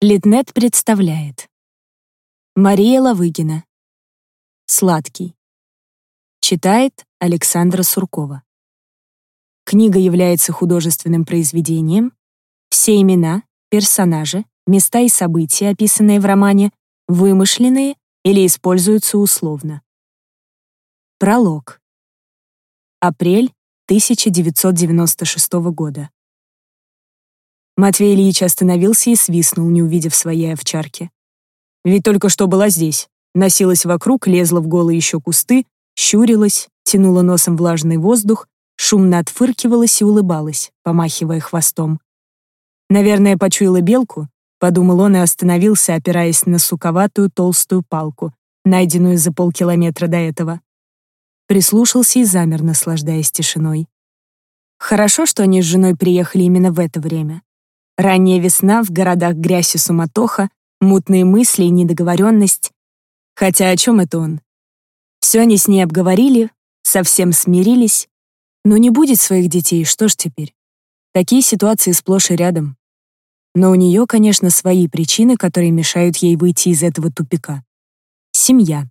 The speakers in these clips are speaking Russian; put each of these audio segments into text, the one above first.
Литнет представляет. Мария Лавыгина. Сладкий. Читает Александра Суркова. Книга является художественным произведением. Все имена, персонажи, места и события, описанные в романе, вымышленные или используются условно. Пролог. Апрель 1996 года. Матвей Ильич остановился и свистнул, не увидев своей овчарки. Ведь только что была здесь, носилась вокруг, лезла в голые еще кусты, щурилась, тянула носом влажный воздух, шумно отфыркивалась и улыбалась, помахивая хвостом. Наверное, почуяла белку, подумал он и остановился, опираясь на суковатую толстую палку, найденную за полкилометра до этого. Прислушался и замер, наслаждаясь тишиной. Хорошо, что они с женой приехали именно в это время. Ранняя весна, в городах грязь и суматоха, мутные мысли и недоговоренность. Хотя о чем это он? Все они с ней обговорили, совсем смирились. Но не будет своих детей, что ж теперь? Такие ситуации сплошь и рядом. Но у нее, конечно, свои причины, которые мешают ей выйти из этого тупика. Семья.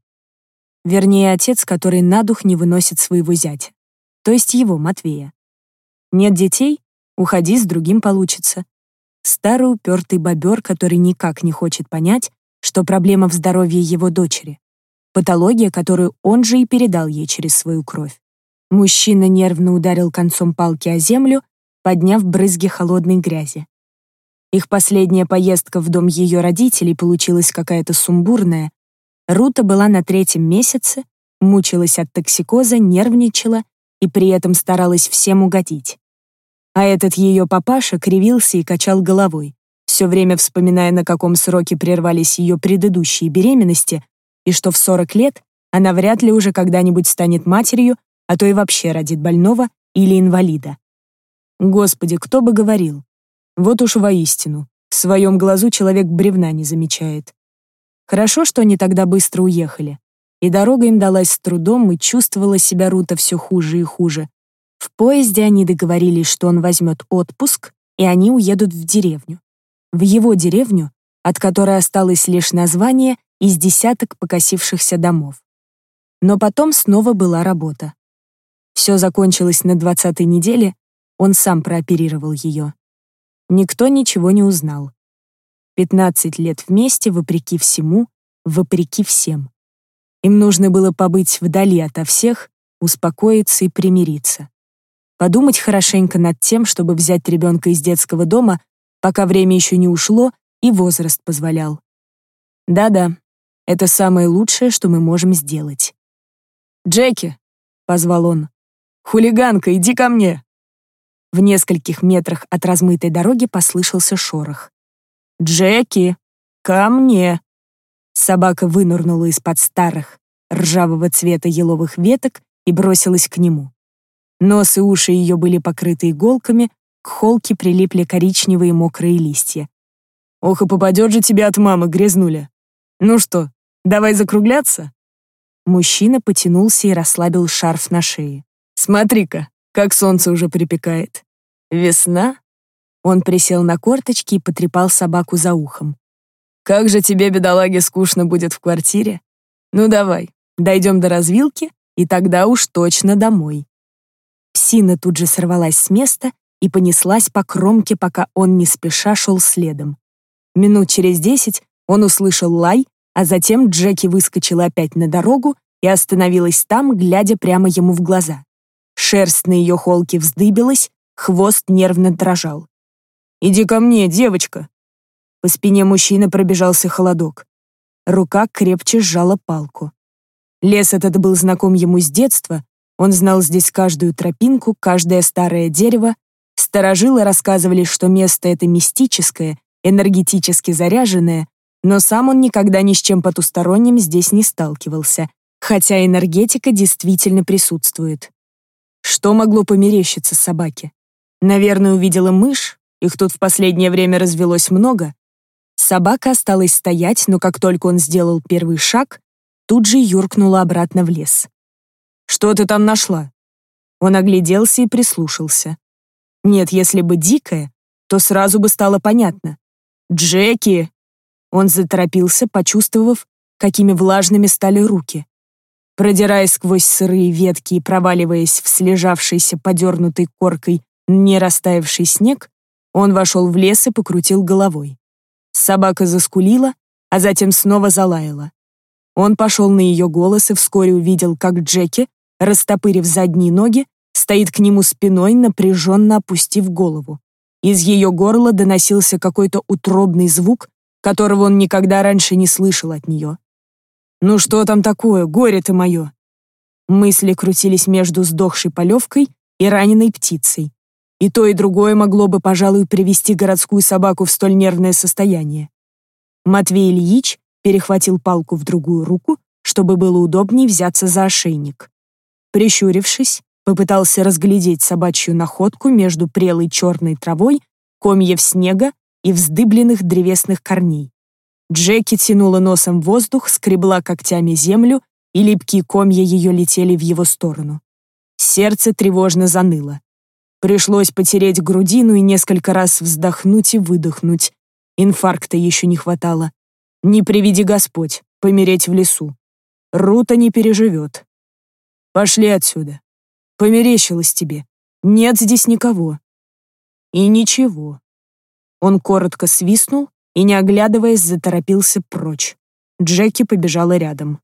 Вернее, отец, который на дух не выносит своего зятя. То есть его, Матвея. Нет детей? Уходи, с другим получится старый упертый бобер, который никак не хочет понять, что проблема в здоровье его дочери. Патология, которую он же и передал ей через свою кровь. Мужчина нервно ударил концом палки о землю, подняв брызги холодной грязи. Их последняя поездка в дом ее родителей получилась какая-то сумбурная. Рута была на третьем месяце, мучилась от токсикоза, нервничала и при этом старалась всем угодить. А этот ее папаша кривился и качал головой, все время вспоминая, на каком сроке прервались ее предыдущие беременности, и что в 40 лет она вряд ли уже когда-нибудь станет матерью, а то и вообще родит больного или инвалида. Господи, кто бы говорил. Вот уж воистину, в своем глазу человек бревна не замечает. Хорошо, что они тогда быстро уехали. И дорога им далась с трудом, и чувствовала себя Рута все хуже и хуже. В поезде они договорились, что он возьмет отпуск, и они уедут в деревню. В его деревню, от которой осталось лишь название из десяток покосившихся домов. Но потом снова была работа. Все закончилось на двадцатой неделе, он сам прооперировал ее. Никто ничего не узнал. Пятнадцать лет вместе, вопреки всему, вопреки всем. Им нужно было побыть вдали ото всех, успокоиться и примириться подумать хорошенько над тем, чтобы взять ребенка из детского дома, пока время еще не ушло и возраст позволял. Да-да, это самое лучшее, что мы можем сделать. «Джеки!» — позвал он. «Хулиганка, иди ко мне!» В нескольких метрах от размытой дороги послышался шорох. «Джеки! Ко мне!» Собака вынырнула из-под старых, ржавого цвета еловых веток и бросилась к нему. Нос и уши ее были покрыты иголками, к холке прилипли коричневые мокрые листья. «Ох и попадет же тебе от мамы, грязнуля! Ну что, давай закругляться?» Мужчина потянулся и расслабил шарф на шее. «Смотри-ка, как солнце уже припекает. Весна?» Он присел на корточки и потрепал собаку за ухом. «Как же тебе, бедолаге, скучно будет в квартире? Ну давай, дойдем до развилки, и тогда уж точно домой». Псина тут же сорвалась с места и понеслась по кромке, пока он не спеша шел следом. Минут через десять он услышал лай, а затем Джеки выскочила опять на дорогу и остановилась там, глядя прямо ему в глаза. Шерсть на ее холке вздыбилась, хвост нервно дрожал. «Иди ко мне, девочка!» По спине мужчины пробежался холодок. Рука крепче сжала палку. Лес этот был знаком ему с детства, он знал здесь каждую тропинку, каждое старое дерево. Старожилы рассказывали, что место это мистическое, энергетически заряженное, но сам он никогда ни с чем потусторонним здесь не сталкивался, хотя энергетика действительно присутствует. Что могло померещиться собаке? Наверное, увидела мышь, их тут в последнее время развелось много. Собака осталась стоять, но как только он сделал первый шаг, тут же юркнула обратно в лес. Что ты там нашла?» Он огляделся и прислушался. Нет, если бы дикая, то сразу бы стало понятно. «Джеки, Он заторопился, почувствовав, какими влажными стали руки. Продираясь сквозь сырые ветки и проваливаясь в слежавшийся подернутой коркой не растаявший снег, он вошел в лес и покрутил головой. Собака заскулила, а затем снова залаяла. Он пошел на ее голос и вскоре увидел, как Джеки, растопырив задние ноги, стоит к нему спиной, напряженно опустив голову. Из ее горла доносился какой-то утробный звук, которого он никогда раньше не слышал от нее. «Ну что там такое, горе ты мое?» Мысли крутились между сдохшей полевкой и раненой птицей. И то, и другое могло бы, пожалуй, привести городскую собаку в столь нервное состояние. Матвей Ильич перехватил палку в другую руку, чтобы было удобнее взяться за ошейник. Прищурившись, попытался разглядеть собачью находку между прелой черной травой, комьев снега и вздыбленных древесных корней. Джеки тянула носом воздух, скребла когтями землю, и липкие комья ее летели в его сторону. Сердце тревожно заныло. Пришлось потереть грудину и несколько раз вздохнуть и выдохнуть. Инфаркта еще не хватало. Не приведи Господь, помереть в лесу. Рута не переживет. Пошли отсюда. Померещилось тебе. Нет здесь никого. И ничего. Он коротко свистнул и, не оглядываясь, заторопился прочь. Джеки побежала рядом.